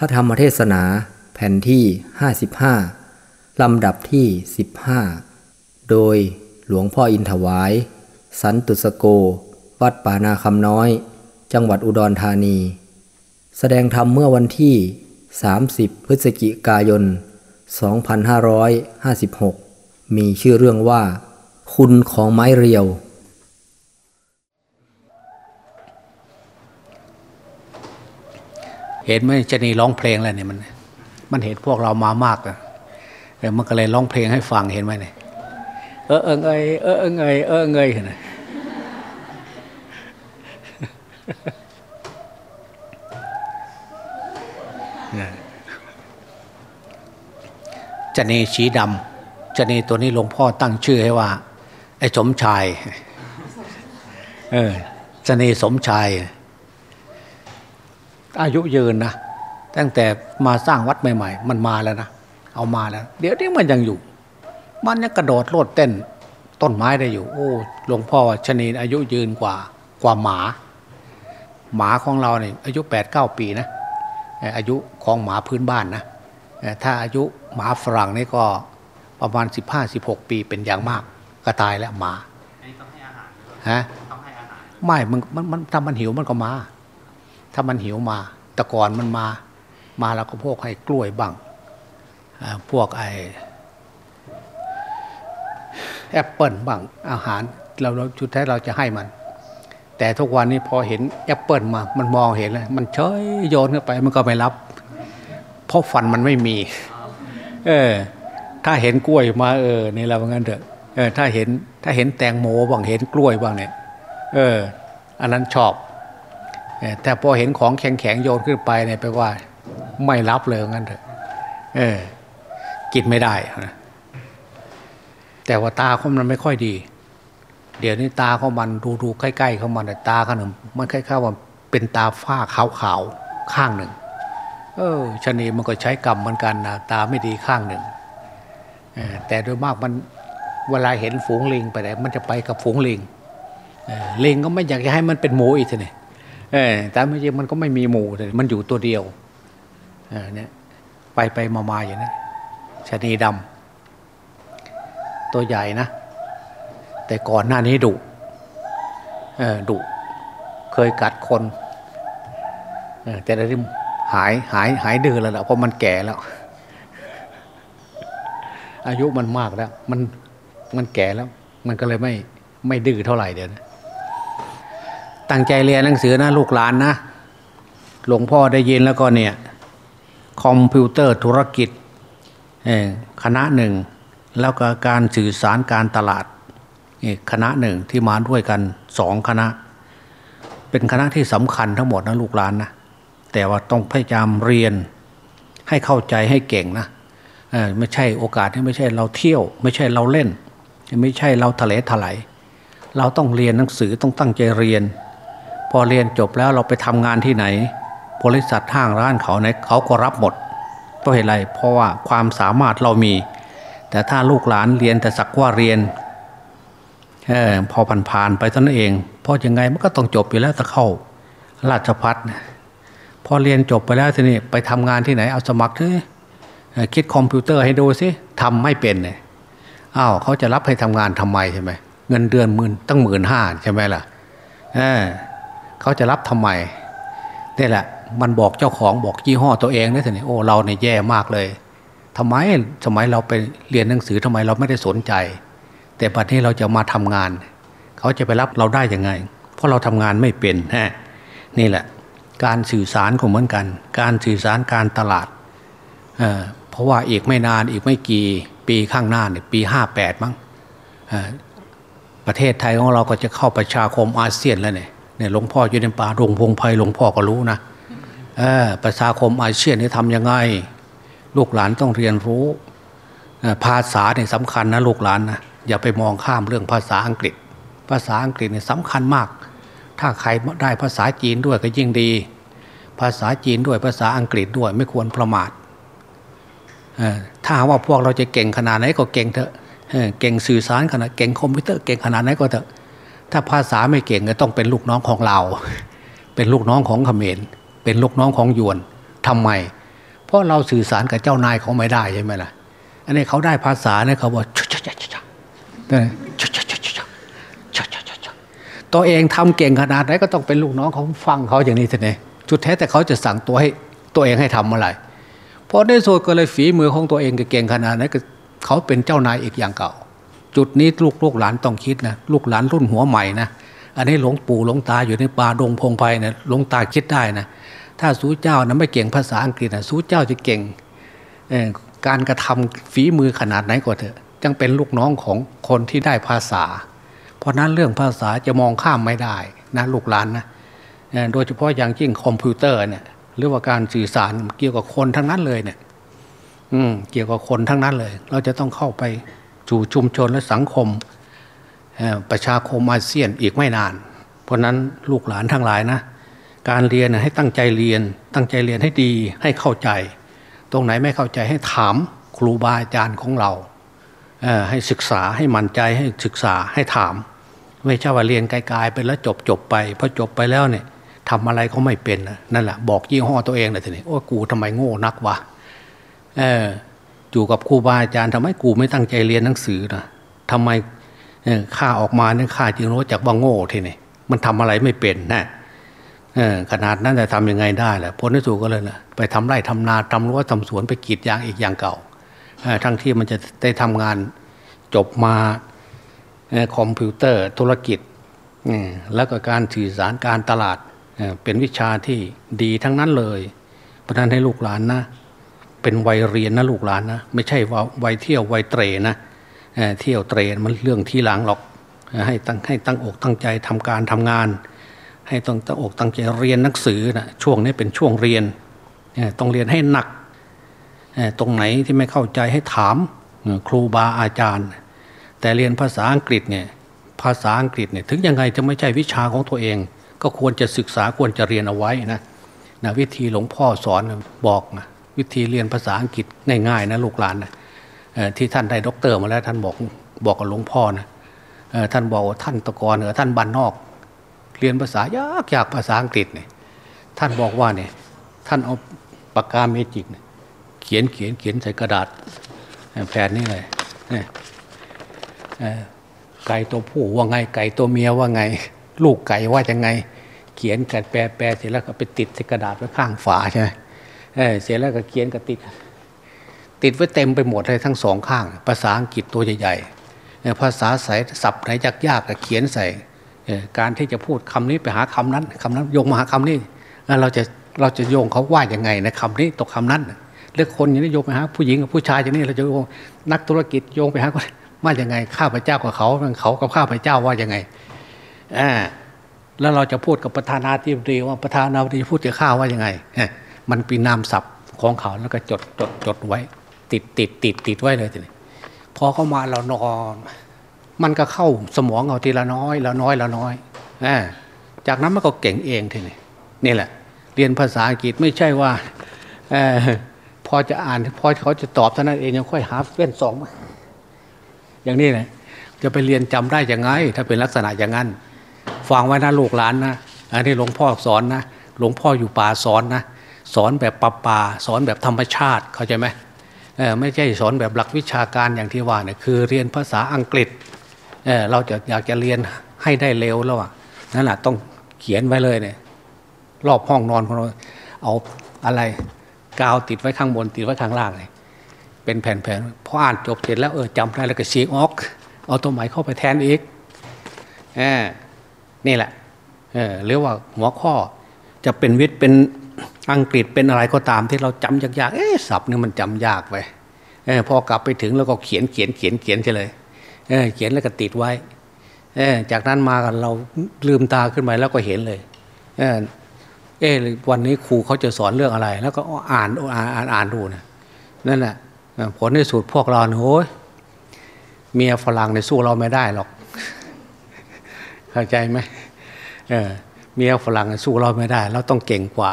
พระธรรมเทศนาแผ่นที่ 55 ลำดับที่ 15 โดยหลวงพ่ออินถวาย สันตุสโก วัดป่านาคำน้อย จังหวัดอุดรธานี แสดงธรรมเมื่อวันที่ 30 พฤศจิกายน 2556 มีชื่อเรื่องว่า คุณของไม้เรียว เห็นไหมชะนีร้องเพลงอะไรเนี่ยมันมันเห็นพวกเรามามากอะเออมันก็เลยร้องเพลงให้ฟังเห็นไหมเนี่ยเออเออเงยเออเออเงยเออเงยเห็นไหมชะนีสีดำชะนีตัวนี้หลวงพ่อตั้งชื่อให้ว่า ไอ้สมชาย เออชะนีสมชาย อายุยืนนะตั้งแต่มาสร้างวัดใหม่ ๆ มันมาแล้วนะเอามาแล้ว เดี๋ยวนี้มันยังอยู่ มันยังกระโดดโลดเต้นต้นไม้ได้อยู่ โอ้หลวงพ่อชนีอายุยืนกว่ากว่าหมา หมาของเราเนี่ยอายุ8ปดเปีนะอายุของหมาพื้นบ้านนะถ้าอายุหมาฝรั่งนี่ก็ประมาณ 15-16 ปีเป็นอย่างมากก็ตายแล้วหมาฮะไม่มันมันมันถ้ามันหิวมันก็มา ถ้ามันหิวมา แต่ก่อนมันมา มาแล้วก็พวกให้กล้วยบ้างพวกไอแอปเปิลบ้างอาหารเราเราชุดแท้เราจะให้มัน แต่ทุกวันนี้พอเห็นแอปเปิลมา มันมองเห็นเลยมันเฉยโยนเข้าไปมันก็ไม่รับ เพราะฟันมันไม่มี เออ ถ้าเห็นกล้วยมาเออนี่เราว่างั้นเถอะเออถ้าเห็นถ้าเห็นแตงโมบ้างเห็นกล้วยบ้างเนี่ย เออ อันนั้นชอบ แต่พอเห็นของแข็งๆโยนขึ้นไปเนี่ยแปลว่าไม่รับเลยงั้นเถอะเออกินไม่ได้นะแต่ว่าตาเขามันไม่ค่อยดี เดี๋ยวนี้ตาเขามันดูดูใกล้ๆเขามันแต่ตาขาหนึ่งมันคล้ายๆว่าเป็นตาฝ้าขาวๆข้างหนึ่ง เออชนีมันก็ใช้กรรมเหมือนกันนะตาไม่ดีข้างหนึ่งแต่โดยมากมันเวลาเห็นฝูงลิงไปไหนมันจะไปกับฝูงลิงลิงก็ไม่อยากจะให้มันเป็นหมูอีกทีนี่เออ แต่ไม่ใช่มันก็ไม่มีหมูเลยมันอยู่ตัวเดียวเนี่ยไปไปมามาอย่างนี้ชนีดำตัวใหญ่นะ แต่ก่อนหน้านี้ดุดุเคยกัดคนแต่ตอนนี้หายหายหายดื้อแล้วเพราะมันแก่แล้ว อายุมันมากแล้ว มันมันแก่แล้ว มันก็เลยไม่ไม่ดื้อเท่าไหร่เดี๋ยวนะ ตั้งใจเรียนหนังสือนะลูกหลานนะ หลวงพ่อได้ยินแล้วก็เนี่ย คอมพิวเตอร์ธุรกิจคณะหนึ่ง แล้วก็การสื่อสารการตลาดอีกคณะหนึ่งที่มาด้วยกันสองคณะ เป็นคณะที่สำคัญทั้งหมดนะลูกหลานนะแต่ว่าต้องพยายามเรียนให้เข้าใจให้เก่งนะไม่ใช่โอกาสที่ไม่ใช่เราเที่ยว ไม่ใช่เราเล่น ไม่ใช่เราทะเลถลายเราต้องเรียนหนังสือต้องตั้งใจเรียน พอเรียนจบแล้วเราไปทำงานที่ไหน บริษัทห้างร้านเขาเนี่ยเขาก็รับหมดเพราะเหตุไรเพราะว่าความสามารถเรามี แต่ถ้าลูกหลานเรียนแต่สักว่าเรียนออพอผ่านๆไปเท่านั้นเอง เพราะยังไงมันก็ต้องจบอยู่แล้วจะเข้า ราชพัฒน์พอเรียนจบไปแล้วทีนี้ไปทำงานที่ไหนเอาสมัครเถอะคิดคอมพิวเตอร์ให้ดูสิทำไม่เป็นเนี่ยอ้าวเขาจะรับให้ทำงานทำไมใช่ไหมเงินเดือนหมื่นตั้งหมื่นห้าใช่ไหมล่ะ เขาจะรับทำไมนี่แหละ มันบอกเจ้าของบอกยี่ห้อตัวเองนี่สิโอ้เราเนี่ยแย่มากเลยทำไมสมัยเราไปเรียนหนังสือทำไมเราไม่ได้สนใจ แต่ปัจจุบันเราจะมาทำงาน เขาจะไปรับเราได้ยังไง เพราะเราทำงานไม่เป็นฮะนี่แหละ การสื่อสารของเหมือนกัน การสื่อสารการตลาดเเพราะว่าอีกไม่นานอีกไม่กี่ปีข้างหน้าเนี่ยปีห้าแปดมั้งประเทศไทยของเราก็จะเข้าประชาคมอาเซียนแล้วเนี่ย เนี่ยหลวงพ่ออยู่ในป่าดงพงไพ่หลวงพ่อก็รู้นะประชาคมอาเซียนนี่ทำยังไง ลูกหลานต้องเรียนรู้ภาษาเนี่ยสำคัญนะลูกหลานนะอย่าไปมองข้ามเรื่องภาษาอังกฤษ ภาษาอังกฤษเนี่ยสำคัญมาก ถ้าใครได้ภาษาจีนด้วยก็ยิ่งดี ภาษาจีนด้วยภาษาอังกฤษด้วยไม่ควรประมาทถ้าว่าพวกเราจะเก่งขนาดไหนก็เก่งเถอะเก่งสื่อสารขนาดเก่งคอมพิวเตอร์เก่งขนาดไหนก็เถอะ ถ้าภาษาไม่เก่งก็ต้องเป็นลูกน้องของเราเป็นลูกน้องของเขมรเป็นลูกน้องของยวนทำไม เพราะเราสื่อสารกับเจ้านายเขาไม่ได้ใช่ไหมล่ะ อันนี้เขาได้ภาษาเนี่ยเขาบอกชุชชชตัวเองทำเก่งขนาดไหนก็ต้องเป็นลูกน้องเขาฟังเขาอย่างนี้เถอะเนี่ยจุดแท้แต่เขาจะสั่งตัวให้ตัวเองให้ทำอะไรเพรอได้โซดก็เลยฝีมือของตัวเองก็เก่งขนาดนั้นก็เขาเป็นเจ้านายอีกอย่างเก่า จุดนี้ลูกลูกหลานต้องคิดนะลูกหลานรุ่นหัวใหม่นะอันนี้หลวงปู่หลวงตาอยู่ในป่าดงพงไพ่นะหลวงตาคิดได้นะถ้าสู้เจ้านะไม่เก่งภาษาอังกฤษนะสู้เจ้าจะเก่งการกระทำฝีมือขนาดไหนก็เถอะจังเป็นลูกน้องของคนที่ได้ภาษา เพราะนั้นเรื่องภาษาจะมองข้ามไม่ได้นะลูกหลานนะโดยเฉพาะอย่างยิ่งคอมพิวเตอร์เนี่ยหรือว่าการสื่อสารเกี่ยวกับคนทั้งนั้นเลยเนี่ยเกี่ยวกับคนทั้งนั้นเลย เราจะต้องเข้าไป สู่ชุมชนและสังคมประชาคมอาเซียนอีกไม่นาน เพราะนั้นลูกหลานทั้งหลายนะการเรียนให้ตั้งใจเรียน ตั้งใจเรียนให้ดีให้เข้าใจ ตรงไหนไม่เข้าใจให้ถามครูบาอาจารย์ของเราให้ศึกษาให้มั่นใจให้ศึกษาให้ถาม ไม่ใช่ว่าเรียนไกลๆไปแล้วจบจบไปพอจบไปแล้วเนี่ยทำอะไรเขาไม่เป็นนั่นแหละบอกยี่ห้อตัวเองเลยทีนี้โอ้กูทำไมโง่นักวะเออ อยู่กับครูบาอาจารย์ทำไมกูไม่ตั้งใจเรียนหนังสือนะทำไมข้าออกมาเนี่ยข้าจึงรู้จักว่าโง่ทีนี่มันทำอะไรไม่เป็นนะขนาดนั้นจะทำยังไงได้แหละพ้นที่สุดก็เลยนะไปทำไร่ทำนาทำรั้วทำสวนไปกีดยางอีกอย่างเก่าทั้งที่มันจะได้ทำงานจบมาคอมพิวเตอร์ธุรกิจแล้วก็การสื่อสารการตลาดเป็นวิชาที่ดีทั้งนั้นเลยเพราะนั้นให้ลูกหลานนะ เป็นวัยเรียนนะลูกหลานนะไม่ใช่ว่าวัยเที่ยววัยเตรนะเที่ยวเตรมันเรื่องที่หลังหรอกให้ตั้งให้ตั้งอกตั้งใจทำการทำงาน ให้ต้องตั้งอกตั้งใจเรียนหนังสือนะช่วงนี้เป็นช่วงเรียนต้องเรียนให้หนักตรงไหนที่ไม่เข้าใจให้ถามครูบาอาจารย์ แต่เรียนภาษาอังกฤษเนี่ยภาษาอังกฤษเนี่ยถึงยังไงจะไม่ใช่วิชาของตัวเอง ก็ควรจะศึกษาควรจะเรียนเอาไว้นะนะวิธีหลวงพ่อสอนบอกนะ วิธีเรียนภาษาอังกฤษง่ายๆนะลูกหลานนะที่ท่านได้ด็อกเตอร์มาแล้วท่านบอกบอกกับหลวงพ่อนะท่านบอกว่าท่านตะกอนเออท่านบันนอก เรียนภาษายากยากภาษาอังกฤษเนี่ยท่านบอกว่าเนี่ยท่านเอาปากกาเมจิกเนี่ยเขียนเขียนเขียนใส่กระดาษแผ่นนี่เลยไก่ตัวผู้ว่าไงไก่ตัวเมียว่าไง ลูกไก่ว่ายังไง เขียนกันแปลแปลเสร็จแล้วก็ไปติดใส่กระดาษไว้ข้างฝาใช่ไหม เเสร็จแล้วก็เขียนก็ติด ติดไว้เต็มไปหมดเลยทั้งสองข้าง ภาษาอังกฤษตัวใหญ่ๆภาษาสายศัพท์ไหนยากๆก็เขียนใส่การที่จะพูดคำนี้ไปหาคำนั้นคำนั้นโยงมาหาคำนี้แล้วเราจะเราจะโยงเขาว่ายังไงในคำนี้ตกคำนั้นเรื่องคนอย่างนี้โยงไปหาผู้หญิงกับผู้ชายอย่างนี้เราจะโยงนักธุรกิจโยงไปหาว่ายังไงข้าพเจ้ากับเขาเขากับข้าพเจ้าว่ายังไงอ่าแล้วเราจะพูดกับประธานาธิบดีว่าประธานาธิบดีพูดกับข้าว่ายังไง มันเป็นนามศัพท์ของเขาแล้วก็จดจดจดไว้ ติดติดติดติดไว้เลยทีนี้พอเข้ามาเรานอน มันก็เข้าสมองเอาทีละน้อยละน้อยละน้อยอจากนั้นมันก็เก่งเองทีนี้นี่แหละ เรียนภาษาอังกฤษไม่ใช่ว่าอพอจะอ่านพอเขาจะตอบเท่านั้นเองยังค่อยหาเว้นสองอย่างนี้เลยจะไปเรียนจำได้ยังไง ถ้าเป็นลักษณะอย่างนั้นฟังไว้นะลูกหลานนะอันนี้หลวงพ่อสอนนะหลวงพ่ออยู่ป่าสอนนะ สอนแบบป่าป่าสอนแบบธรรมชาติเข้าใจไหมไม่ใช่สอนแบบหลักวิชาการอย่างที่ว่าเนี่ยคือเรียนภาษาอังกฤษเเราจะอยากจะเรียนให้ได้เร็วแล้วอะนั่นแหละต้องเขียนไว้เลยเนี่ยรอบห้องนอนของเราเอาอะไรกาวติดไว้ข้างบนติดไว้ข้างล่างเลยเป็นแผ่นๆพออ่านจบเสร็จแล้วเออจำได้แล้วก็ซีออกเอาตัวใหม่เข้าไปแทนอีกอนี่แหละเออหรือว่าหัวข้อจะเป็นวิทย์เป็น อังกฤษเป็นอะไรก็ตามที่เราจำยากๆ เอ๊ะศัพท์นี่มันจำยากไปเอพอกลับไปถึงแล้วก็เขียนเขียนเขียนเขียนเฉยเออเขียนแล้วก็ติดไว้เอจากนั้นมากันเราลืมตาขึ้นมาแล้วก็เห็นเลยเออเอวันนี้ครูเขาจะสอนเรื่องอะไร แล้วก็อ่านอ่านอ่านานดูนะนั่นแหละผลในสุดพวกเราโอ้ยเมียฝรั่งในสู้เราไม่ได้หรอก เข้าใจไหมเออเมียฝรั่งสู้เราไม่ได้ เราต้องเก่งกว่า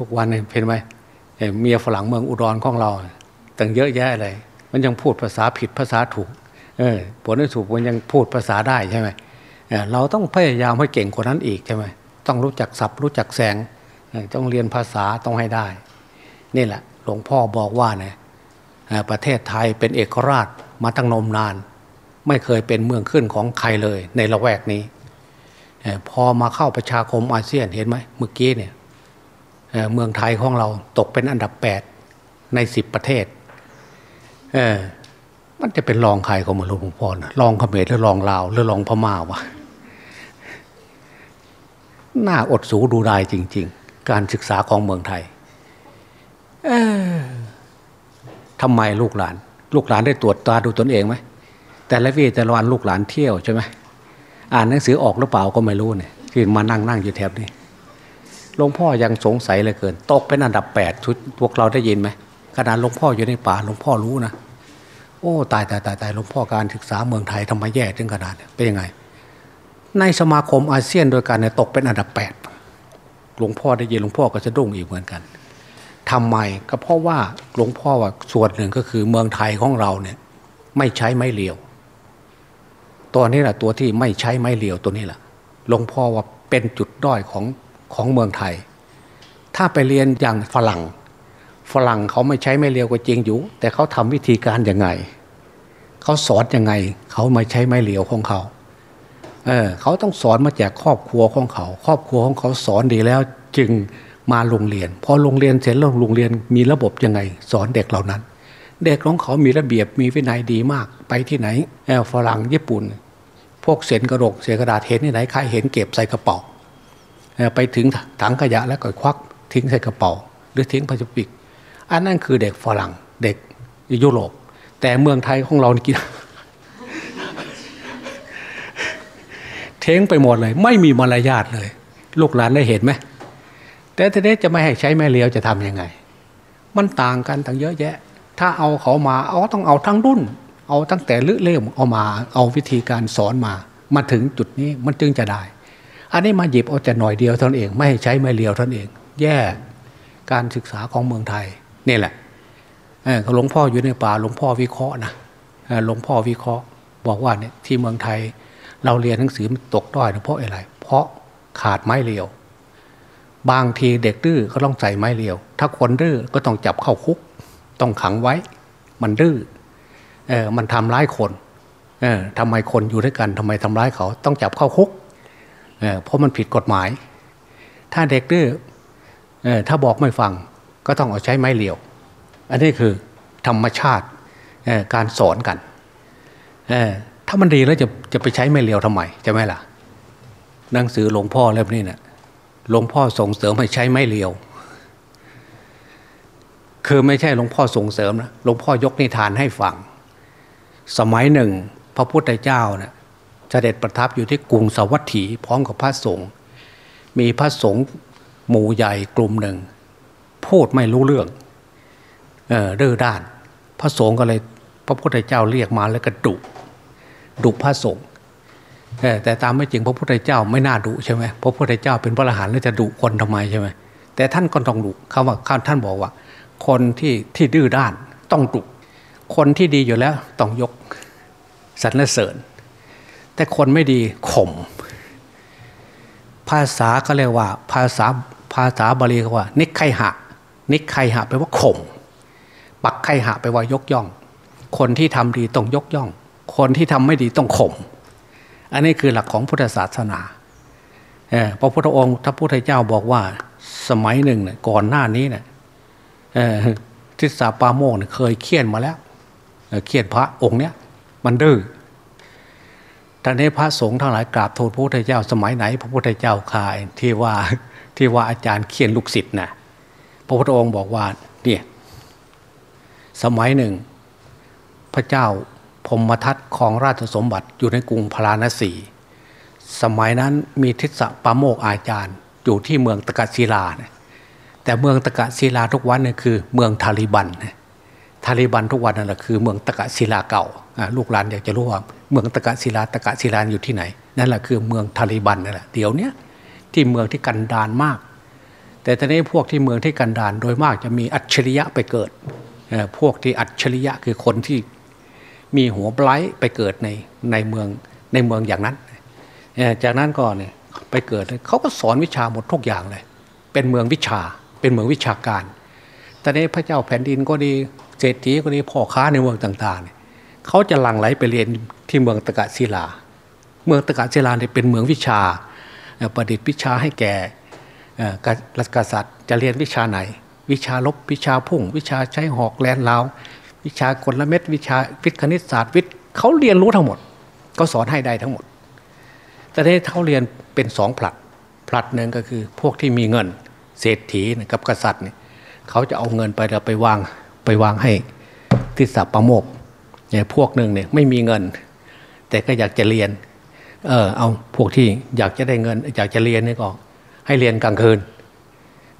ทุกวันเนี่ยเห็นไหมเมียฝรั่งเมืองอุดรของเราตั้งเยอะแยะเลย มันยังพูดภาษาผิดภาษาถูกเออผลที่สุดมันยังพูดภาษาได้ใช่ไหมเเราต้องพยายามให้เก่งกว่านั้นอีกใช่ไหมต้องรู้จักศัพท์รู้จักแสงต้องเรียนภาษาต้องให้ได้ นี่แหละ หลวงพ่อบอกว่าเนี่ยประเทศไทยเป็นเอกราชมาตั้งนมนาน ไม่เคยเป็นเมืองขึ้นของใครเลยในละแวกนี้ พอมาเข้าประชาคมอาเซียนเห็นไหมเมื่อกี้เนี่ย เมืองไทยของเราตกเป็นอันดับแปดในสิบประเทศเออมันจะเป็นรองใครของมหลวงพ่อนะรองเขมรหรือรองลาวหรือรองพม่าวะน่าอดสูดูได้จริง ๆ การศึกษาของเมืองไทยทำไมลูกหลาน ลูกหลานได้ตรวจตาดูตนเองไหมแต่ละวีแต่ละวันลูกหลานเที่ยวใช่ไหมอ่านหนังสือออกหรือเปล่าก็ไม่รู้เนี่ยที่มานั่งนั่งอยู่แถบนี้ หลวงพ่อยังสงสัยเลยเกิน ตกเป็นอันดับแปดชุดพวกเราได้ยินไหมขนาดหลวงพ่ออยู่ในป่าหลวงพ่อรู้นะโอ้ตายตายตายตายหลวงพ่อการศึกษาเมืองไทยทำไมแย่ถึงขนาดเป็นยังไง ในสมาคมอาเซียนโดยการเนี่ยตกเป็นอันดับแปดหลวงพ่อได้ยินหลวงพ่อก็จะดุ้งอีกเหมือนกันทำไมก็เพราะว่าหลวงพ่อว่าส่วนหนึ่งก็คือเมืองไทยของเราเนี่ย ไม่ใช้ไม้เลียวตัวนี้แหละตัวที่ไม่ใช้ไม้เลียวตัวนี้แหละหลวงพ่อว่าเป็นจุดด้อยของ ของเมืองไทย ถ้าไปเรียนอย่างฝรั่ง ฝรั่งเขาไม่ใช้ไม้เลียวก็จริงอยู่ แต่เขาทำวิธีการยังไง เขาสอนยังไง เขาไม่ใช้ไม้เลียวของเขาเออเขาต้องสอนมาจากครอบครัวของเขา ครอบครัวของเขาสอนดีแล้วจึงมาโรงเรียน พอโรงเรียนเสร็จแล้วโรงเรียนมีระบบยังไง สอนเด็กเหล่านั้น เด็กของเขามีระเบียบมีวินัยดีมาก ไปที่ไหนแอลฝรั่งญี่ปุ่น พวกเศษกระดกเศษกระดาษเห็นที่ไหนใครเห็นเก็บใส่กระเป๋า ไปถึงถังขยะแล้วก็ควักทิ้งใส่กระเป๋า หรือทิ้งพลาสติก อันนั้นคือเด็กฝรั่งเด็กยุโรป แต่เมืองไทยของเรานี่กินเท้งไปหมดเลย ไม่มีมารยาทเลย ลูกหลานได้เห็นไหมแต่ทีนี้จะไม่ให้ใช้แม่เลี้ยวจะทํำยังไง มันต่างกันตั้งเยอะแยะ ถ้าเอาเขามาเอาต้องเอาทั้งรุ่น เอาตั้งแต่ลึกเล่มเอามาเอาวิธีการสอนมา มาถึงจุดนี้มันจึงจะได้ อันนี้มาหยิบเอาแต่หน่อยเดียวเท่านั้นเอง ไม่ให้ใช้แม่เลียวเท่านั้นเอง แย่การศึกษาของเมืองไทยนี่แหละหลวงพ่ออยู่ในป่าหลวงพ่อวิเคราะห์นะหลวงพ่อวิเคราะห์ บอกว่าเนี่ยที่เมืองไทย เราเรียนหนังสือตกด้อยเพราะอะไร เพราะขาดไม้เลียว บางทีเด็กดื้อก็ต้องใส่ไม้เลียว ถ้าคนดื้อก็ต้องจับเข้าคุก ต้องขังไว้ มันดื้ออมันทำร้ายคนเออทำไมคนอยู่ด้วยกันทำไมทำร้ายเขา ต้องจับเข้าคุก เพราะมันผิดกฎหมาย ถ้าเด็กดื้อถ้าบอกไม่ฟังก็ต้องเอาใช้ไม้เลียว อันนี้คือธรรมชาติการสอนกันถ้ามันดีแล้วจะจะไปใช้ไม้เลียวทำไมจะไม่ล่ะหนังสือหลวงพ่อเล่มนี้เนะี่ยหลวงพ่อส่งเสริมให้ใช้ไม้เลียว คือไม่ใช่หลวงพ่อส่งเสริมนะหลวงพ่อยกนิทานให้ฟัง สมัยหนึ่ง พระพุทธเจ้าเนะ่ย เสด็จประทับอยู่ที่กรุงสวัสถีพร้อมกับพระสงฆ์มีพระสงฆ์หมู่ใหญ่กลุ่มหนึ่ง พูดไม่รู้เรื่องเออดื้อด้าน พระสงฆ์ก็เลยพระพุทธเจ้าเรียกมาแล้วก็ดุดุพระสงฆ์แต่ตามไม่จริงพระพุทธเจ้าไม่น่าดุใช่ไหมพระพุทธเจ้าเป็นพระอรหันต์แล้วจะดุคนทำไมใช่ไหมแต่ท่านก็ต้องดุคำว่าท่านบอกว่า คนที่ที่ดื้อด้านต้องดุคนที่ดีอยู่แล้วต้องยกสรรเสริญ แต่คนไม่ดีข่มภาษาก็เรียกว่า ภาษาภาษาบาลีเขาว่า นิคไคหะ นิคไคหะแปลว่าข่มปักไคหะแปลว่ายกย่อง คนที่ทำดีต้องยกย่อง คนที่ทำไม่ดีต้องข่มอันนี้คือหลักของพุทธศาสนาพระพุทธองค์ถ้าพุทธเจ้าบอกว่าสมัยหนึ่งเนี่ยก่อนหน้านี้เนี่ยทิศาปาโมกเนี่ยเคยเคี่ยนมาแล้วเคี่ยนพระองค์เนี้ยมันดื้อ ท่านนี้พระสงฆ์ทั้งหลายกราบทูลพระพุทธเจ้าสมัยไหน พระพุทธเจ้าคายที่ว่าที่ว่าอาจารย์เคียนลูกศิษย์นะพระพุทธองค์บอกว่าเนี่ยสมัยหนึ่ง พระเจ้าพมทัตของราชสมบัติอยู่ในกรุงพาราณสี สมัยนั้นมีทิศปาโมกอาจารย์อยู่ที่เมืองตะกัศิลานะแต่เมืองตะกะศิลาทุกวันนี่คือเมืองทาลิบัน ทาลิบันทุกวันนั่นแหละคือเมืองตะกะศิลาเก่าลูกหลานอยากจะรู้ว่าเมืองตะกะศิลาตะกะศิลาอยู่ที่ไหนนั่นแหละคือเมืองทาลิบันนั่นแหละเดี๋ยวนี้ที่เมืองที่กันดานมาก แต่ตอนนี้พวกที่เมืองที่กันดานโดยมากจะมีอัจฉริยะไปเกิดพวกที่อัจฉริยะคือคนที่มีหัวไบรท์ไปเกิดในในเมืองในเมืองอย่างนั้น จากนั้นก็เนี่ยไปเกิดเขาก็สอนวิชาหมดทุกอย่างเลย เป็นเมืองวิชาเป็นเมืองวิชาการตอนนี้พระเจ้าแผ่นดินก็ดี เศรษฐีก็ดีพ่อค้าในเมืองต่างๆเนี่ยเขาจะหลั่งไหลไปเรียนที่เมืองตะกะศิลา เมืองตะกะศิลาเนี่ยเป็นเมืองวิชา ประดิษฐ์วิชาให้แก่เอ่อกษัตริย์จะเรียนวิชาไหน วิชาลบวิชาพุ่ง วิชาใช้หอกแลนลาววิชากลเม็ดวิชาวิทย์คณิตศาสตร์วิทย์เขาเรียนรู้ทั้งหมดก็สอนให้ได้ทั้งหมด แต่ที่เขาเรียนเป็นสองผลัดผลัดหนึ่งก็คือพวกที่มีเงินเศรษฐีกับกษัตริย์เนี่ยเขาจะเอาเงินไปแล้วไปวาง ไปวางให้ที่สับประโมกเนี่ยพวกหนึ่งเนี่ยไม่มีเงิน แต่ก็อยากจะเรียน เออเอาพวกที่อยากจะได้เงิน อยากจะเรียนนี่ก็ให้เรียนกลางคืน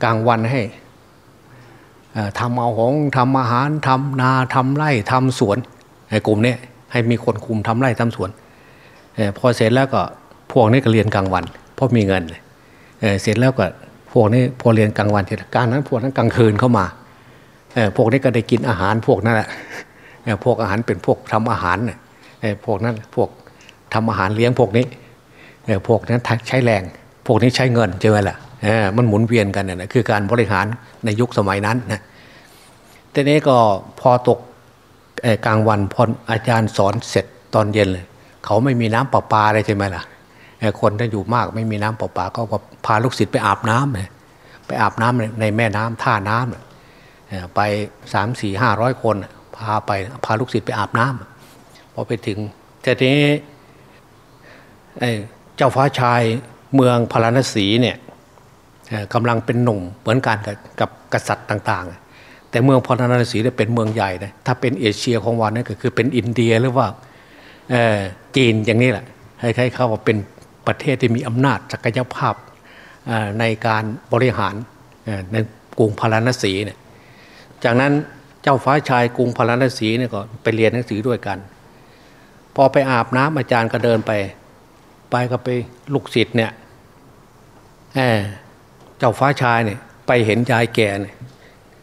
กลางวันให้ทำเอาของทำอาหารทำนาทำไร่ทำสวนไอ้กลุ่มนี้ให้มีคนคุมทำไร่ทำสวนอพอเสร็จแล้วก็พวกนี้ก็เรียนกลางวัน เพราะมีเงินเเสร็จแล้วก็พวกนี้พอเรียนกลางวันเสร็จการนั้นพวกนั้นกลางคืนเข้ามา พวกนี้ก็ได้กินอาหารพวกนั้นแหละพวกอาหารเป็นพวกทำอาหารพวกนั้นพวกทำอาหารเลี้ยงพวกนี้พวกนั้นใช้แรง พวกนี้ใช้เงินใช่ไหมล่ะมันหมุนเวียนกันน่ะคือการบริหารในยุคสมัยนั้นนะทีนี้ก็พอตกกลางวันพออาจารย์สอนเสร็จตอนเย็นเลยเขาไม่มีน้ำประปาเลยใช่ไหมล่ะคนถ้าอยู่มากไม่มีน้ำประปาก็พาลูกศิษย์ไปอาบน้ำเลยไปอาบน้ำในในแม่น้ำท่าน้ำเนี่ย ไปสามสี่ห้าร้อยคน พาไปพาลูกศิษย์ไปอาบน้ำพอไปถึงทีนี้เจ้าฟ้าชายเมืองพาราณสีเนี่ยกำลังเป็นหนุ่มเหมือนกันกับกษัตริย์ต่าง ๆ แต่เมืองพาราณสีเนี่ยเป็นเมืองใหญ่นะถ้าเป็นเอเชียของวันนี่ก็คือเป็นอินเดียหรือว่าเอ่อจีนอย่างนี้แหละให้ใครเขาว่าเป็นประเทศที่มีอำนาจศักยภาพในการบริหารในกรุงพาราณสีเนี่ย จากนั้นเจ้าฟ้าชายกรุงพาราณสีเนี่ยก็ไปเรียนหนังสือด้วยกัน พอไปอาบน้ำอาจารย์ก็เดินไป ไปก็ไปลูกศิษย์เนี่ยเออเจ้าฟ้าชายเนี่ยไปเห็นยายแก่เนี่ย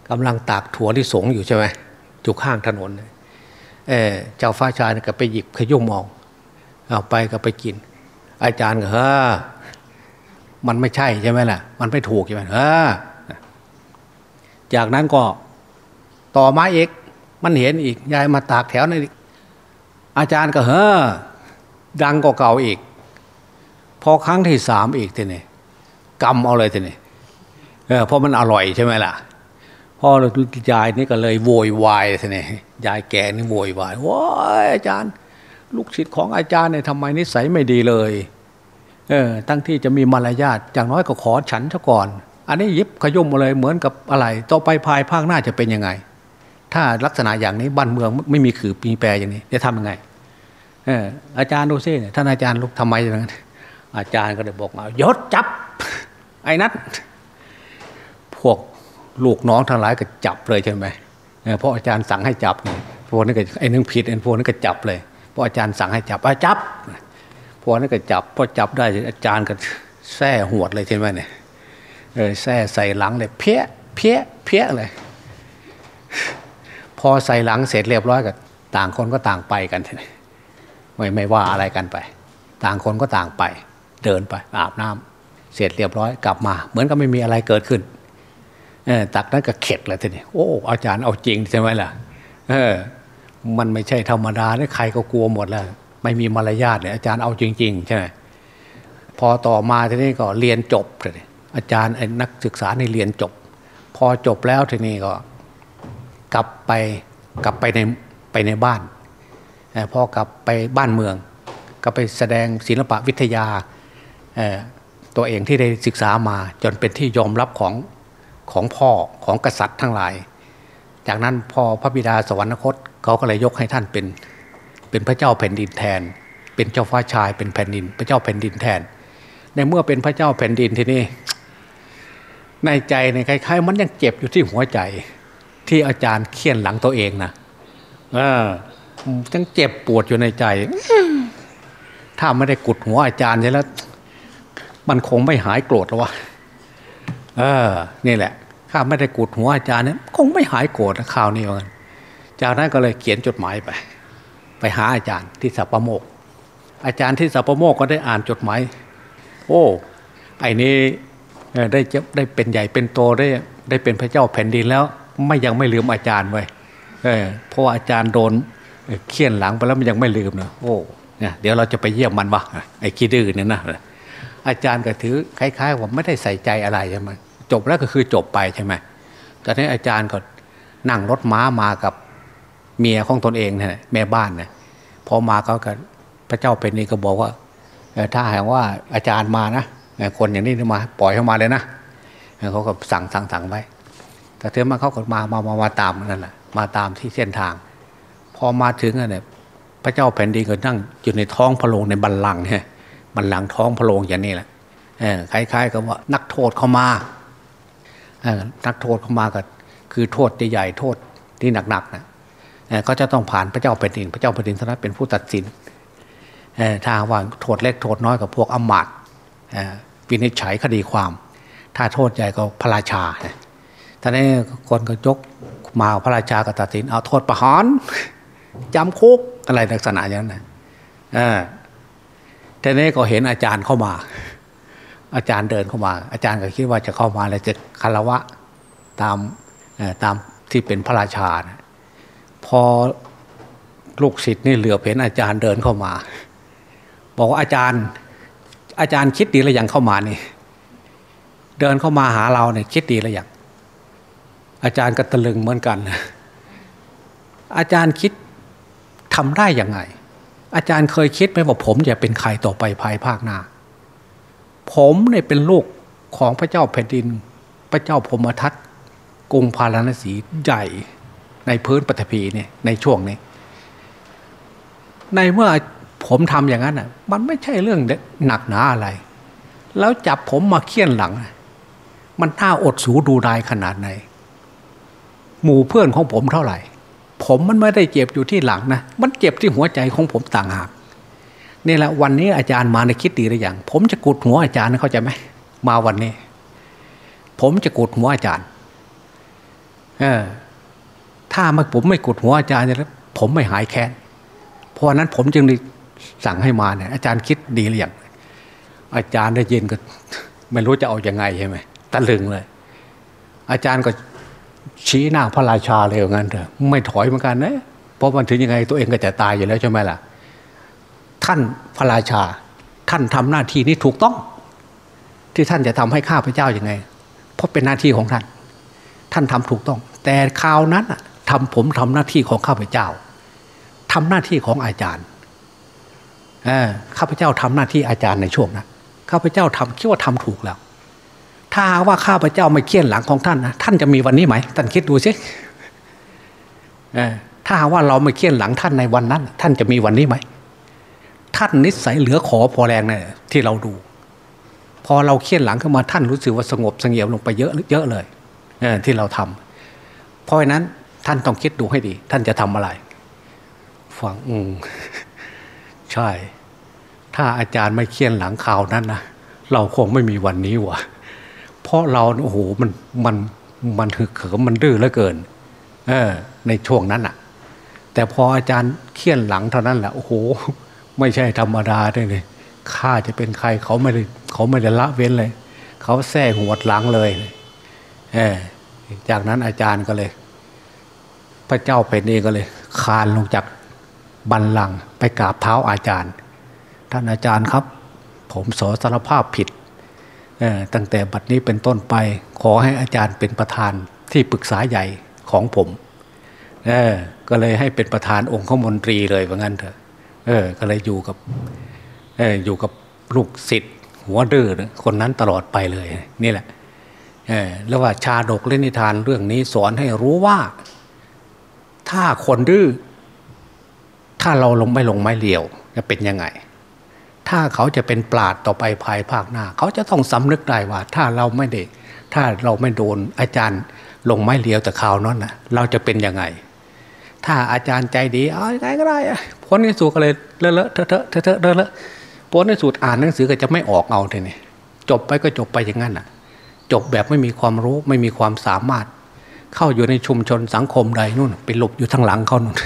กำลังตากถั่วที่สงอยู่ใช่ไหมอยู่ข้างถนนเนี่ยเออเจ้าฟ้าชายเนี่ยก็ไปหยิบขยุ่มมองเอาไปก็ไปกิน อาจารย์ก็เฮ้อมันไม่ใช่ใช่ไหมล่ะ มันไม่ถูกใช่ไหมเออจากนั้นก็ ต่อมาอีก มันเห็นอีกยายมาตากแถวนั้นอีกอาจารย์ก็เฮ้อดังกว่าเก่าอีก พอครั้งที่สามอีกทีนี่กำเอาเลยทีนี่เออเพราะมันอร่อยใช่ไหมล่ะพ่อยายนี่ก็เลยโวยวายทีนี่ยายแก่นี่โวยวายว้ายอาจารย์ ลูกศิษย์ของอาจารย์เนี่ยทำไมนิสัยไม่ดีเลยเออตั้งที่จะมีมารยาทอย่างน้อยก็ขอฉันซะก่อน อันนี้ยิบขยุ่มมาเลยเหมือนกับอะไร ต่อไปภายภาคหน้าจะเป็นยังไง ถ้าลักษณะอย่างนี้บ้านเมืองไม่มีขือปีแปรอย่างนี้จะทำยังไงเอออาจารย์ดูซิเนี่ยท่านอาจารย์ลูกทำไมอย่างนั้นอาจารย์ก็เลยบอกมายศจับ ไอ้นัทพวกลูกน้องทั้งหลายก็จับเลยใช่ไหมเพราะอาจารย์สั่งให้จับพวกนี้ก็ไอ้นึงผิดไอ้พวกนี้ก็จับเลยเพราะอาจารย์สั่งให้จับอะจับพวกนี้ก็จับพอจับได้อาจารย์ก็แส้หวดเลยใช่ไหมเนี่ยเออแส้ใส่หลังเลยเพี้ยเพี้ยเพี้ยเลย พอใส่หลังเสร็จเรียบร้อยก็ต่างคนก็ต่างไปกันไม่ไม่ว่าอะไรกันไป ต่างคนก็ต่างไป เดินไปอาบน้ำเสร็จเรียบร้อยกลับมา เหมือนกับไม่มีอะไรเกิดขึ้นตักนั้นก็เข็ดเลยทีนี้โอ้อาจารย์เอาจริงใช่ไหมล่ะเออมันไม่ใช่ธรรมดาเนี่ยใครก็กลัวหมดแล้ว ไม่มีมารยาทเลยอาจารย์เอาจริง ๆ ใช่ไหมพอต่อมาทีนี้ก็เรียนจบเลยอาจารย์ไอ้นักศึกษาในเรียนจบ พอจบแล้วทีนี้ก็ กลับไปกลับไปในไปในบ้านเออพอกลับไปบ้านเมือง ก็ไปแสดงศิลปะวิทยาตัวเองที่ได้ศึกษามาจนเป็นที่ยอมรับของของพ่อของกษัตริย์ทั้งหลาย จากนั้นพอพระบิดาสวรรคตเขาก็เลยยกให้ท่านเป็นเป็นพระเจ้าแผ่นดินแทน เป็นเจ้าฟ้าชายเป็นแผ่นดิน พระเจ้าแผ่นดินแทน ในเมื่อเป็นพระเจ้าแผ่นดินทีนี้ในใจในคล้ายๆ มันยังเจ็บอยู่ที่หัวใจ ที่อาจารย์เคี่ยนหลังตัวเองนะเออยังเจ็บปวดอยู่ในใจ ถ้าไม่ได้กุดหัวอาจารย์ใช่แล้ว มันคงไม่หายโกรธหรอวะเออ นี่แหละ ข้าไม่ได้กุดหัวอาจารย์เนี่ยคงไม่หายโกรธนะข่าวนี้เหมือนกันจากนั้นก็เลยเขียนจดหมายไป ไปหาอาจารย์ที่สัปโมก อาจารย์ที่สัปโมกก็ได้อ่านจดหมาย โอ้ ไอ้นี่ได้ได้เป็นใหญ่เป็นโตได้ได้เป็นพระเจ้าแผ่นดินแล้ว ไม่ยังไม่ลืมอาจารย์ไว้เพราะว่าอาจารย์โดนเคี่ยนหลังไปแล้วมันยังไม่ลืมนะโอ้เนี่ยเดี๋ยวเราจะไปเยี่ยมมันวะไอ้ขี้ดื้อเนี่ยนะอาจารย์ก็ถือคล้ายๆว่าไม่ได้ใส่ใจอะไรใช่ไหมจบแล้วก็คือจบไปใช่ไหมตอนนี้อาจารย์ก็นั่งรถม้ามากับเมียของตนเองเนี่ยแม่บ้านเนี่ยพอมาเขาก็พระเจ้าเป็นนี่ก็บอกว่าถ้าหากว่าอาจารย์มานะคนอย่างนี้มา ปล่อยเข้ามาเลยนะเขาก็สั่งสั่งสั่งไว้ แต่เธอมาเขาก็มามามามาตามนั่นแหละมาตามที่เส้นทาง พอมาถึงเนี่ยพระเจ้าแผ่นดินก็นั่งอยู่ในท้องพระโรงในบัลลังก์เนี่ยบัลลังก์ท้องพระโรงอย่างนี้แหละคล้ายๆกับว่านักโทษเข้ามานักโทษเข้ามาก็คือโทษใหญ่ๆโทษที่หนักๆนะก็จะต้องผ่านพระเจ้าแผ่นดิน พระเจ้าแผ่นดินท่านเป็นผู้ตัดสินถ้าว่าโทษเล็กโทษน้อยกับพวกอมาตวินิจฉัยคดีความ ถ้าโทษใหญ่ก็พระราชา ท่านนี้คนก็ยกมาพระราชาก็ตัดสิน เอาโทษประหารจำคุกอะไรลักษณะอย่างนั้นท่านนี้ก็เห็นอาจารย์เข้ามา อาจารย์เดินเข้ามา อาจารย์ก็คิดว่าจะเข้ามาแล้วจะคารวะตามตามที่เป็นพระราชานะพอลูกศิษย์นี่เหลือเห็นอาจารย์เดินเข้ามา บอกว่าอาจารย์ อาจารย์คิดดีหรือยังเข้ามานี่ เดินเข้ามาหาเราเนี่ยคิดดีหรือยัง อาจารย์ก็ตะลึงเหมือนกัน อาจารย์คิดทำได้ยังไง อาจารย์เคยคิดไหมว่าผมจะเป็นใครต่อไปภายภาคหน้า ผมเนี่ยเป็นลูกของพระเจ้าแผ่นดิน พระเจ้าพมทัตกรุงพาราณสีใหญ่ในพื้นปฐพีเนี่ยในช่วงนี้ ในเมื่อผมทำอย่างนั้นอะ มันไม่ใช่เรื่องหนักหนาอะไร แล้วจับผมมาเคี่ยนหลัง มันน่าอดสูดูดายขนาดไหน หมู่เพื่อนของผมเท่าไหร่ ผมมันไม่ได้เจ็บอยู่ที่หลังนะ มันเจ็บที่หัวใจของผมต่างหากนี่แหละวันนี้อาจารย์มาในคิดดีหรือยังผมจะกุดหัวอาจารย์เข้าใจไหมมาวันนี้ ผมจะกุดหัวอาจารย์ เออ ถ้ามาผมไม่กุดหัวอาจารย์แล้วผมไม่หายแค้นเพราะนั้นผมจึงสั่งให้มาเนี่ย อาจารย์คิดดีหรือยังอาจารย์ได้ยินก็ ไม่รู้จะเอาอยัางไงใช่ไหมตะลึงเลย อาจารย์ก็ ชี้หน้าพระราชาเลยอย่างนั้นเถอะไม่ถอยเหมือนกันนะเพราะมันถึงยังไงตัวเองก็จะตายอยู่แล้วใช่ไหมล่ะ ท่านพระราชา ท่านทำหน้าที่นี้ถูกต้อง ที่ท่านจะทำให้ข้าพเจ้าอยัางไง เพราะเป็นหน้าที่ของท่าน ท่านทำถูกต้อง แต่คราวนั้นทำผมทำหน้าที่ของข้าพเจ้าทำหน้าที่ของอาจารย์ข้าพเจ้าทำหน้าที่อาจารย์ในช่วงนั้นข้าพเจ้าทำคิดว่าทำถูกแล้ว ถ้าว่าข้าพเจ้าไม่เคี่ยนหลังของท่านนะท่านจะมีวันนี้ไหมท่านคิดดูสิถ้าว่าเราไม่เคี่ยนหลังท่านในวันนั้น ท่านจะมีวันนี้ไหมท่านนิสัยเหลือขอพอแรงเนี่ยที่เราดู พอเราเคี่ยนหลังขึ้นมาท่านรู้สึกว่าสงบสงเงียมลงไปเยอะเยอะเลยที่เราทำเพราะฉะนั้นท่านต้องคิดดูให้ดี ท่านจะทำอะไรฟังอืมใช่ ถ้าอาจารย์ไม่เคี่ยนหลังข่าวนั้นนะเราคงไม่มีวันนี้ว่ะ เพราะเราโอ้โหมันมันมันหึกเขิมมันดื้อเหลือเกินเออในช่วงนั้นอะแต่พออาจารย์เคี่ยนหลังเท่านั้นแหละโอ้โห ไม่ใช่ธรรมดาได้เลยข้าจะเป็นใครเขาไม่ได้เขาไม่ได้ละเว้นเลย เขาแท้หัวหลังเลยเออจากนั้นอาจารย์ก็เลย พระเจ้าเป็นเองก็เลย คานลงจากบันลังไปกราบเท้าอาจารย์ ท่านอาจารย์ครับ ผมสอสารภาพผิด ตั้งแต่บัดนี้เป็นต้นไป ขอให้อาจารย์เป็นประธานที่ปรึกษาใหญ่ของผมก็เลยให้เป็นประธานองค์ขมนตรีเลยว่างั้นเถอะก็เลยอยู่กับอยู่กับลูกศิษย์หัวดื้อคนนั้นตลอดไปเลย นี่แหละแล้วว่าชาดกเล่นนิทานเรื่องนี้สอนให้รู้ว่า ถ้าคนดื้อถ้าเราลงไม่ลงไม้เลียวจะเป็นยังไง ถ้าเขาจะเป็นปราดต่อไปภายภาคหน้า เขาจะต้องสำนึกได้ว่า ถ้าเราไม่ได้ถ้าเราไม่โดนอาจารย์ลงไม้เลียวแต่ข่าวนั้นนะเราจะเป็นยังไง ถ้าอาจารย์ใจดีเอาไงก็ได้พ้นในสูตรก็เลยเลอะเลอะเทอะเทอะเทอะเทอะเลอะพ้นในสูตรอ่านหนังสือก็จะไม่ออกเอาทีนี้จบไปก็จบไปอย่างนั้นอะ จบแบบไม่มีความรู้ไม่มีความสามารถ เข้าอยู่ในชุมชนสังคมใดนู่นไปหลบอยู่ทางหลังเขานู่น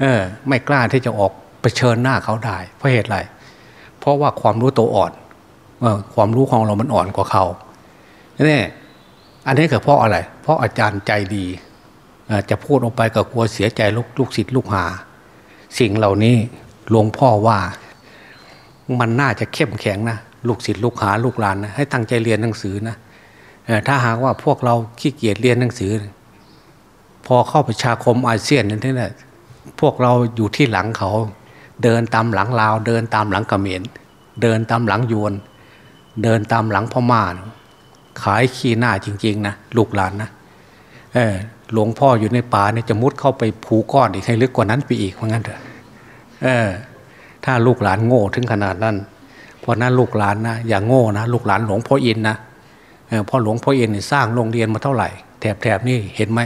เออ ไม่กล้าที่จะออกไปเชิญหน้าเขาได้เพราะเหตุอะไรเราะว่าความรู้ตัวอ่อนความรู้ของเรามันอ่อนกว่าเขาเนี่ยอันนี้ก็เพราะอะไร เพราะอาจารย์ใจดีจะพูดออกไปก็กลัวเสียใจลูกลูกศิษย์ลูกหา สิ่งเหล่านี้หลวงพ่อว่ามันน่าจะเข้มแข็งนะลูกศิษย์ลูกหาลูกหลานนะให้ตั้งใจเรียนหนังสือนะถ้าหากว่าพวกเราขี้เกียจเรียนหนังสือ พอเข้าประชาคมอาเซียนนั่นแหละพวกเราอยู่ที่หลังเขา เดินตามหลังลาว เดินตามหลังกระเขมรเดินตามหลังยวน เดินตามหลังพม่าขายขี้หน้าจริง ๆ นะลูกหลานนะเออหลวงพ่ออยู่ในป่าเนี่ยจะมุดเข้าไปผูก้อนอีกให้ลึกกว่านั้นไปอีกเพราะงั้นเถอะเออ ถ้าลูกหลานโง่ถึงขนาดนั้นเพราะนั้นลูกหลานนะอย่าโง่นะลูกหลานหลวงพ่ออินนะเออพ่อหลวงพ่ออินสร้างโรงเรียนมาเท่าไหร่แถบแถบนี่เห็นไหม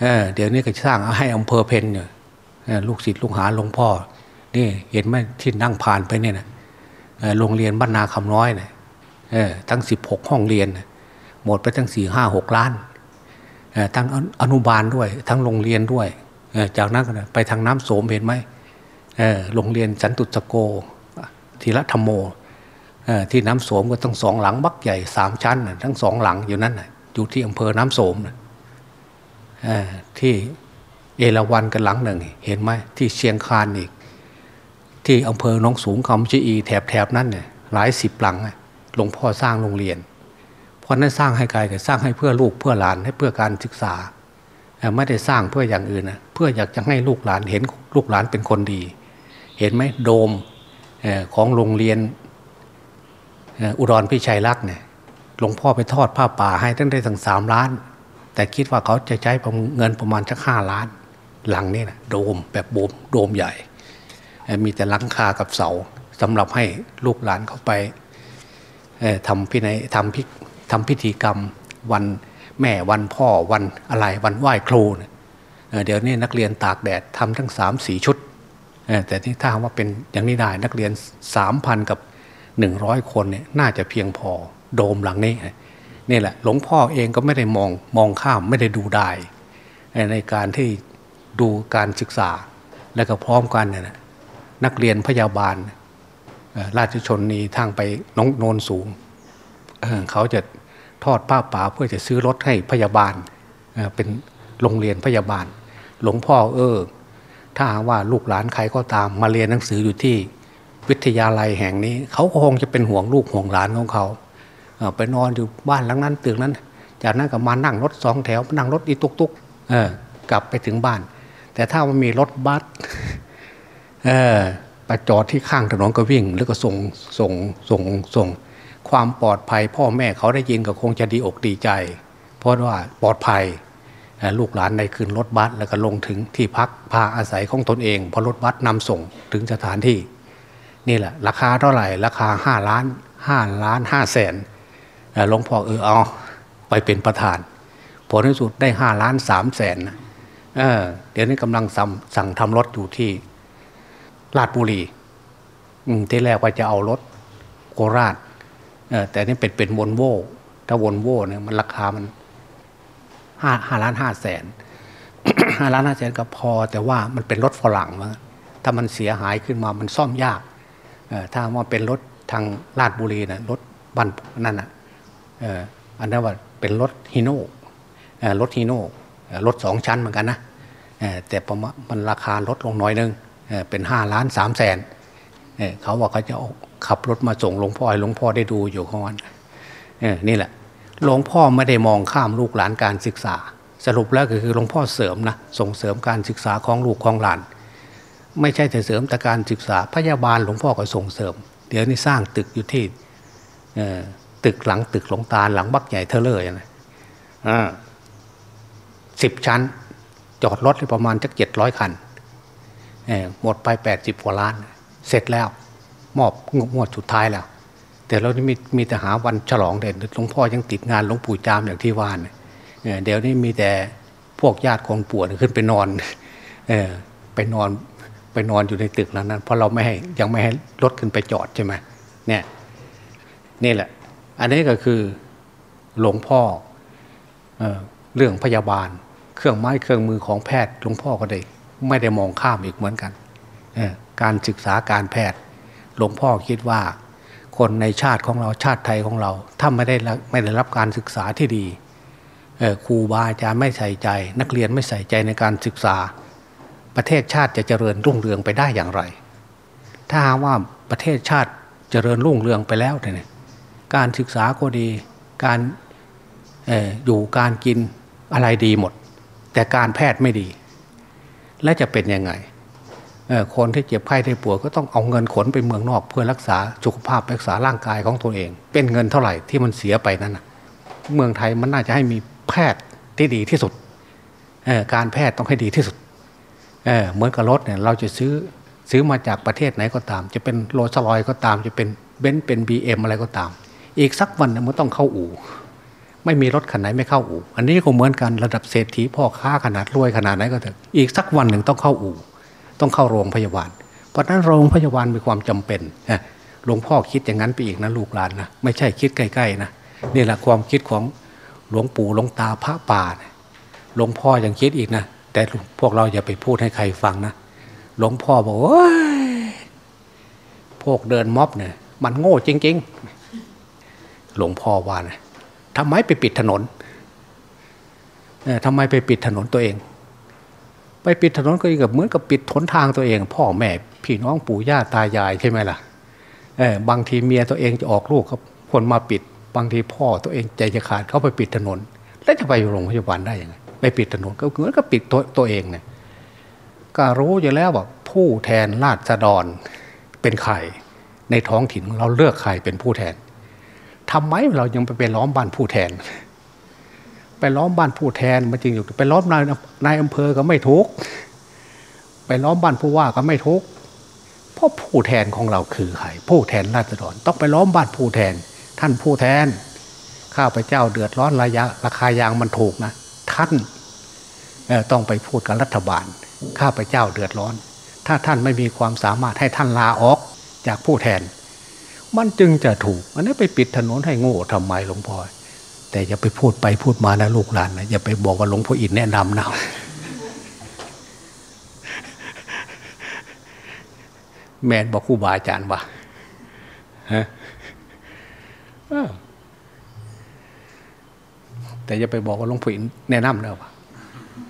เออเดี๋ยวนี้ก็สร้างให้อำเภอเพนเนี่ยลูกศิษย์ลูกหาหลวงพ่อ นี่เห็นไหมที่นั่งผ่านไปเนี่ยนะโรงเรียนบ้านนาคำน้อยเนี่ยทั้งสิบหกห้องเรียน หมดไปทั้งสี่ห้าหกล้านทั้งอนุบาลด้วย ทั้งโรงเรียนด้วยจากนั้นไปทางน้ำโสมเห็นไหมโรงเรียนสันตุสโกทีละธรรมโมที่น้ำโสมก็ต้องสองหลังบักใหญ่สามชั้น ทั้งสองหลังอยู่นั่นอยู่ที่อำเภอน้ำโสมที่เอราวันกันหลังหนึ่ง เห็นไหมที่เชียงคานอีก ที่อำเภอหนองสูงคำชีอีแถบแถบนั้นเนี่ยหลายสิบหลังหลวงพ่อสร้างโรงเรียน เพราะนั้นสร้างให้กายแต่สร้างให้เพื่อลูกเพื่อหลานให้เพื่อการศึกษา ไม่ได้สร้างเพื่ออย่างอื่นนะเพื่ออยากจะให้ลูกหลานเห็นลูกหลานเป็นคนดี เห็นไหมโดมของโรงเรียนอุดรพิชัยรักเนี่ยหลวงพ่อไปทอดผ้าป่าให้ตั้งได้ถึงสามล้าน แต่คิดว่าเขาจะใช้เงินประมาณสักห้าล้าน หลังนี่นะโดมแบบโบมโดมใหญ่ มีแต่หลังคากับเสาสำหรับให้ลูกหลานเข้าไปทำพินัยทำพิทำพิธีกรรมวันแม่วันพ่อวันอะไรวันไหว้ครูเดี๋ยวนี้นักเรียนตากแดดทำทั้งสามสีชุด แต่ที่ถ้าว่าเป็นอย่างนี้ได้นักเรียนสามพันกับหนึ่งร้อยคนเนี่ยน่าจะเพียงพอโดมหลังนี้นี่แหละหลวงพ่อเองก็ไม่ได้มองมองข้ามไม่ได้ดูได้ในการที่ดูการศึกษาและก็พร้อมกันเนี่ย นักเรียนพยาบาลราชชนนีทางไปน้องโนนสูงเเขาจะทอดผ้าป่าเพื่อจะซื้อรถให้พยาบาลเป็นโรงเรียนพยาบาล หลวงพ่อเออ ถ้าว่าลูกหลานใครก็ตามมาเรียนหนังสืออยู่ที่วิทยาลัยแห่งนี้ เขาคงจะเป็นห่วงลูกห่วงหลานของเขาไปนอนอยู่บ้านหลังนั้นตึกนั้น จากนั้นก็มานั่งรถสองแถวนั่งรถอีตุกตุกเออกลับไปถึงบ้าน แต่ถ้ามันมีรถบัส เออไปจอดที่ข้างถนนก็วิ่ง แล้วก็ส่งส่งส่งส่งความปลอดภัย พ่อแม่เขาได้ยินก็คงจะดีอกดีใจ เพราะว่าปลอดภัยลูกหลานในขึ้นรถบัสแล้วก็ลงถึงที่พักพาอาศัยของตนเองพอรถบัสนำส่งถึงสถานที่ นี่แหละ ราคาเท่าไหร่ ราคาห้าล้านห้าล้านห้าแสนหลวงพ่อเออเอาไปเป็นประธานผลที่สุดได้ห้าล้านสามแสนเเดี๋ยวนี้กำลังสั่งทำรถอยู่ที่ ราชบุรีที่แรกว่าจะเอารถโคราชแต่นี่เป็นเป็นวนโวถ้าวนโวเนี่ยมันราคามันห้าห้าล้านห้าแสนห้าล้านห้าแสนก็พอ แต่ว่ามันเป็นรถฝรั่งมาถ้ามันเสียหายขึ้นมามันซ่อมยากถ้าว่าเป็นรถทางลาดบุรีนะรถบันนั่นอะอันนั้นว่าเป็นรถฮีโน่รถฮีโน่รถสองชั้นเหมือนกันนะแต่ประมาณมันราคาลดลงน้อยนึง เป็นห้าล้านสามแสนเขาว่าเขาจะขับรถมาส่งหลวงพ่อให้หลวงพ่อได้ดูอยู่ของวันนี่แหละหลวงพ่อไม่ได้มองข้ามลูกหลานการศึกษา สรุปแล้วก็คือหลวงพ่อเสริมนะส่งเสริมการศึกษาของลูกของหลาน ไม่ใช่แต่เสริมแต่การศึกษาพยาบาลหลวงพ่อก็ส่งเสริม เดี๋ยวนี้สร้างตึกอยู่ที่ตึกหลังตึกหลวงตาหลังบักใหญ่เทเลอร์นะสิบชั้น จอดรถประมาณจักเจ็ดร้อยคัน หมดไปแปดสิบกว่าล้าน เสร็จแล้ว มอบงวดสุดท้ายแล้ว แต่เรานี่มีมีแต่หาวันฉลองเด่นหลวงพ่อยังติดงานหลวงปู่จามอย่างที่ว่านเดี๋ยวนี้มีแต่พวกญาติคนป่วยขึ้นไปนอนอไปนอนไปนอนอยู่ในตึกนั้นนั้น เพราะเราไม่ให้ยังไม่ให้รถขึ้นไปจอดใช่ไหมเนี่ยนี่แหละ อันนี้ก็คือหลวงพ่อเอเรื่องพยาบาล เครื่องไม้เครื่องมือของแพทย์หลวงพ่อก็ได้ ไม่ได้มองข้ามอีกเหมือนกัน การศึกษาการแพทย์ หลวงพ่อคิดว่า คนในชาติของเราชาติไทยของเรา ถ้าไม่ได้ไม่ได้รับการศึกษาที่ดีครูบาอาจารย์ไม่ใส่ใจ นักเรียนไม่ใส่ใจในการศึกษา ประเทศชาติจะเจริญรุ่งเรืองไปได้อย่างไร ถ้าว่าประเทศชาติเจริญรุ่งเรืองไปแล้วเนี่ยการศึกษาก็ดีการออยู่การกินอะไรดีหมด แต่การแพทย์ไม่ดี และจะเป็นยังไงคนที่เจ็บไข้ได้ป่วยก็ต้องเอาเงินขนไปเมืองนอก เพื่อรักษาสุขภาพรักษาร่างกายของตัวเอง เป็นเงินเท่าไหร่ที่มันเสียไปนั่นเมืองไทยมันน่าจะให้มีแพทย์ที่ดีที่สุดการแพทย์ต้องให้ดีที่สุดเเหมือนกับรถเนี่ยเราจะซื้อซื้อมาจากประเทศไหนก็ตาม จะเป็นโรลส์รอยก็ตาม จะเป็นเบนซ์เป็นบีเอ็มอะไรก็ตาม อีกสักวันมันต้องเข้าอู่ ไม่มีรถคันไหนไม่เข้าอู่ อันนี้ก็เหมือนกันระดับเศรษฐีพ่อค้าขนาดรวยขนาดไหนก็เถอะอีกสักวันหนึ่งต้องเข้าอู่ ต้องเข้าโรงพยาบาล เพราะนั้นโรงพยาบาลมีความจำเป็นหลวงพ่อคิดอย่างนั้นไปอีกนะลูกหลานนะไม่ใช่คิดใกล้ๆนะนี่แหละความคิดของหลวงปู่หลวงตาพระป่าหลวงพ่อยังคิดอีกนะแต่พวกเราอย่าไปพูดให้ใครฟังนะหลวงพ่อบอกว่าพวกเดินม็อบเนี่ยมันโง่จริง ๆ หลวงพ่อว่านะ ทำไมไปปิดถนนทำไมไปปิดถนนตัวเอง ไปปิดถนนก็เหมือนกับปิดทนทางตัวเอง พ่อแม่พี่น้องปู่ย่าตายายใช่ไหมล่ะบางทีเมียตัวเองจะออกลูกครับคนมาปิด บางทีพ่อตัวเองใจจะขาดเขาไปปิดถนน แล้วจะไปโรงพยาบาลได้ยังไงไปปิดถนนก็เหมือนกับปิดตัวตัวเองเนี่ยก็รู้อยู่แล้วว่าผู้แทนราษฎรเป็นใครในท้องถิ่นเราเลือกใครเป็นผู้แทน ทำไมเรายังไปเป็นล้อมบ้านผู้แทน ไปล้อมบ้านผู้แทนมันจริงอยู่ไปล้อมนายนายอำเภอก็ไม่ทุกไปล้อมบ้านผู้ว่าก็ไม่ทุกเพราะผู้แทนของเราคือใครผู้แทนราษฎรต้องไปล้อมบ้านผู้แทน ท่านผู้แทน ข้าพเจ้าเดือดร้อนระยะราคายางมันถูกนะ ท่านต้องไปพูดกับรัฐบาล ข้าพเจ้าเดือดร้อน ถ้าท่านไม่มีความสามารถให้ท่านลาออกจากผู้แทน มันจึงจะถูก อันนี้ไปปิดถนนให้โง่ทำไมหลวงพ่อ แต่อย่าไปพูดไปพูดมานะลูกหลานนะอย่าไปบอกว่าหลวงพ่ออินแนะนำนะแมนบอกครูบาอาจารย์ว่าฮะแต่อย่าไปบอกว่าหลวงพ่ออินแนะนำเนะว่า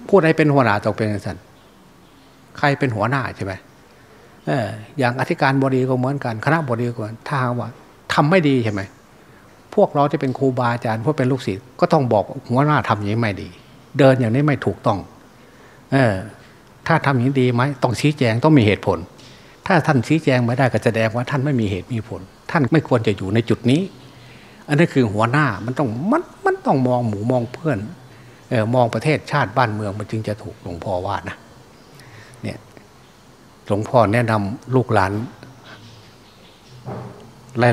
พูดให้เป็นหัวหน้าต้องเป็นสันใครเป็นหัวหน้าใช่ไหม อย่างอธิการบดีก็เหมือนกันคณะบดีก็ถ้าว่าทำไม่ดีใช่ไหมพวกเราที่เป็นครูบาอาจารย์พวกเป็นลูกศิษย์ก็ต้องบอกหัวหน้าทำอย่างนี้ไม่ดี เดินอย่างนี้ไม่ถูกต้อง เออ ถ้าทำอย่างนี้ดีไหมต้องชี้แจงต้องมีเหตุผล ถ้าท่านชี้แจงไม่ได้ก็แสดงว่าท่านไม่มีเหตุมีผล ท่านไม่ควรจะอยู่ในจุดนี้ อันนี้คือหัวหน้ามันต้องมันมันต้องมองหมูมองเพื่อนเออมองประเทศชาติบ้านเมืองมันจึงจะถูกหลวงพ่อว่านะ หลวงพ่อแนะนำลูกหลาน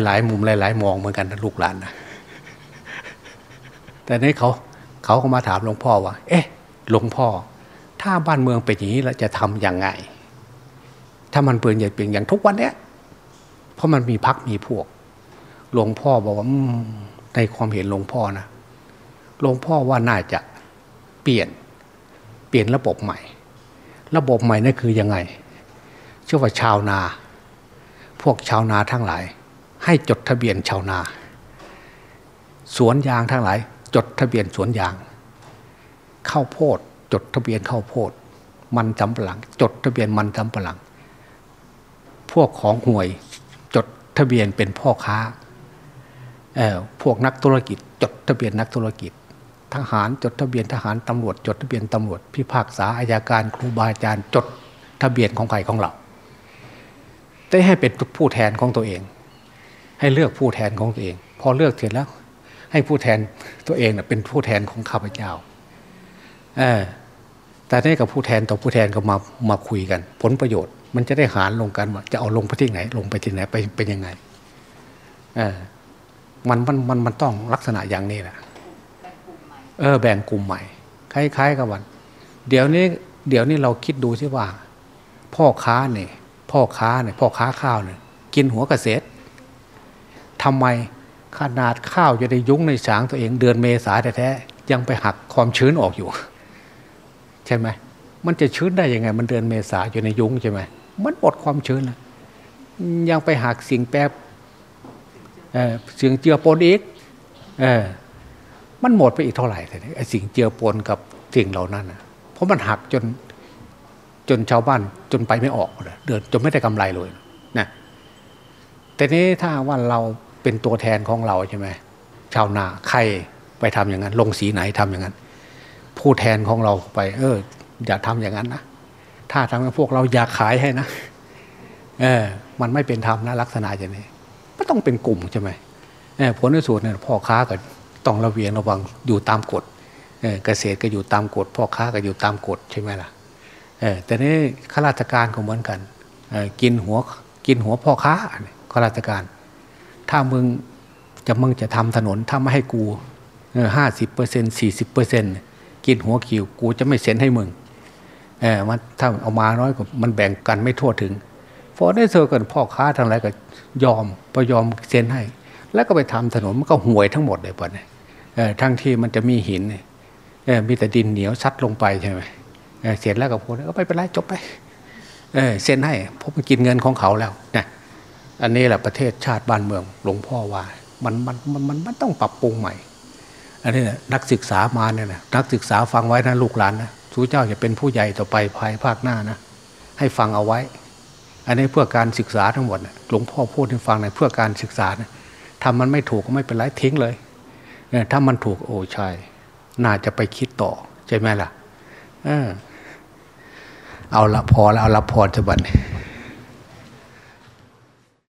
หลาย ๆ มุมหลาย ๆ มองเหมือนกันนะลูกหลานนะแต่นี้เขาเขาก็มาถามหลวงพ่อว่า เอ๊ะ หลวงพ่อ ถ้าบ้านเมืองเป็นอย่างนี้แล้วจะทำยังไง ถ้ามันเปลี่ยนอย่างเปลี่ยนอย่างทุกวันเนี้ยเพราะมันมีพักมีพวก หลวงพ่อบอกว่าในความเห็นหลวงพ่อนะหลวงพ่อว่าน่าจะเปลี่ยน เปลี่ยนระบบใหม่ ระบบใหม่นั่นคือยังไง ชื่อว่าชาวนา พวกชาวนาทั้งหลาย ให้จดทะเบียนชาวนา สวนยางทั้งหลาย จดทะเบียนสวนยาง ข้าวโพดจดทะเบียนข้าวโพด มันจำปะหลัง จดทะเบียนมันจำปะหลัง พวกของห่วยจดทะเบียนเป็นพ่อค้าพวกนักธุรกิจ จดทะเบียนนักธุรกิจ ทหารจดทะเบียนทหารตำรวจ จดทะเบียนตำรวจพิพากษาอายการครูบาอาจารย์จดทะเบียนของใครของเรา ได้ให้เป็นผู้แทนของตัวเอง ให้เลือกผู้แทนของตัวเอง พอเลือกเสร็จแล้ว ให้ผู้แทนตัวเองเป็นผู้แทนของข้าพเจ้าเออแต่นี่กับผู้แทนต่อผู้แทนก็มามาคุยกัน ผลประโยชน์ มันจะได้หารลงกันว่าจะเอาลงไปที่ไหน ลงไปที่ไหนไปเป็นยังไงเออมันมันมันมันต้องลักษณะอย่างนี้แหละเออแบ่งกลุ่มใหม่คล้ายๆกับวัน เดี๋ยวนี้ เดี๋ยวนี้เราคิดดูสิว่า พ่อค้าเนี่ย พ่อค้าเนี่ยพ่อค้าข้าวเนี่ยกินหัวเกษตรทำไมขนาดข้าวจะได้ยุ้งในสางตัวเองเดือนเมษาแท้ๆยังไปหักความชื้นออกอยู่ ใช่ไหมมันจะชื้นได้ยังไง มันเดือนเมษาอยู่ในยุ้งใช่ไหมมันหมดความชื้นแล้วยังไปหักสิ่งแปรเสิ่งเจือปนอีกเออมันหมดไปอีกเท่าไหร่แต่ไอสิ่งเจือปนกับสิ่งเหล่านั้นเพราะมันหักจน จนชาวบ้านจนไปไม่ออกเลยเดินจนไม่ได้กำไรเลยนะแต่นี้ถ้าว่าเราเป็นตัวแทนของเราใช่ไหมชาวนาใครไปทำอย่างนั้น ลงสีไหนทำอย่างนั้น ผู้แทนของเราไป เออ อย่าทำอย่างนั้นนะถ้าทำให้พวกเราอยากขายให้นะเออ มันไม่เป็นธรรมนะลักษณะอย่างนี้ก็ต้องเป็นกลุ่มใช่ไหมเออผลในสุดเนี่ยพ่อค้าก็ต้องระเวียงระวังอยู่ตามกฎเออเกษตรก็อยู่ตามกฎพ่อค้าก็อยู่ตามกฎใช่ไหมล่ะ แต่นี่ข้าราชการก็เหมือนกันกินหัวกินหัวพ่อค้าข้าราชการ ถ้ามึงจะมึงจะทำถนนถ้าไม่ให้กูห้าสิบเปอร์เซ็นสี่สิบเปอร์เซ็นกินหัวคิวกูจะไม่เซ็นให้มึงเออมันถ้าเอามาน้อยกว่ามันแบ่งกันไม่ทั่วถึงพอได้เจอกันพ่อค้าทางไรก็ยอมพอยอมเซ็นให้ แล้วก็ไปทำถนนมันก็ห่วยทั้งหมดเลยปะเนี่ยเออทั้งที่มันจะมีหินเนี่ยเอมีแต่ดินเหนียวซัดลงไปใช่ไหม เสร็จแล้วก็พูดก็ไม่เป็นไรจบไปเออเซ็นให้เพราะมันกินเงินของเขาแล้วนะอันนี้แหละประเทศชาติบ้านเมืองหลวงพ่อว่ามันมันมันมันมันต้องปรับปรุงใหม่ อันนี้นะนักศึกษามาเนี่ยนะนักศึกษาฟังไว้นะลูกหลานนะสูเจ้าจะเป็นผู้ใหญ่ต่อไปภายภาคหน้านะให้ฟังเอาไว้ อันนี้เพื่อการศึกษาทั้งหมดนะหลวงพ่อพูดให้ฟังนะเพื่อการศึกษานะทำมันไม่ถูกก็ไม่เป็นไรทิ้งเลยเนี่ยถ้ามันถูกโอ้ใช่น่าจะไปคิดต่อใช่ไหมล่ะ เออ เอาละพอแล้วเอาละพอจะบัน